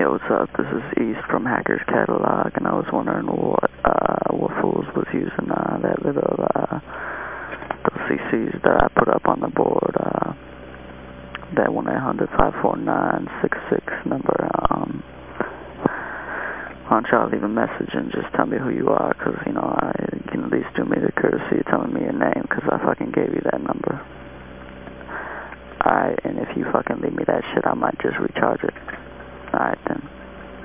Yo, what's up? This is East from Hacker's Catalog, and I was wondering what, uh, what fools was using, uh, that little, uh, those CCs that I put up on the board, uh, that 1-800-549-66 number, um, why don't y'all leave a message and just tell me who you are, because, you know, I, you can at least do me the courtesy of telling me your name, because I fucking gave you that number. Alright, and if you fucking leave me that shit, I might just recharge it. Then.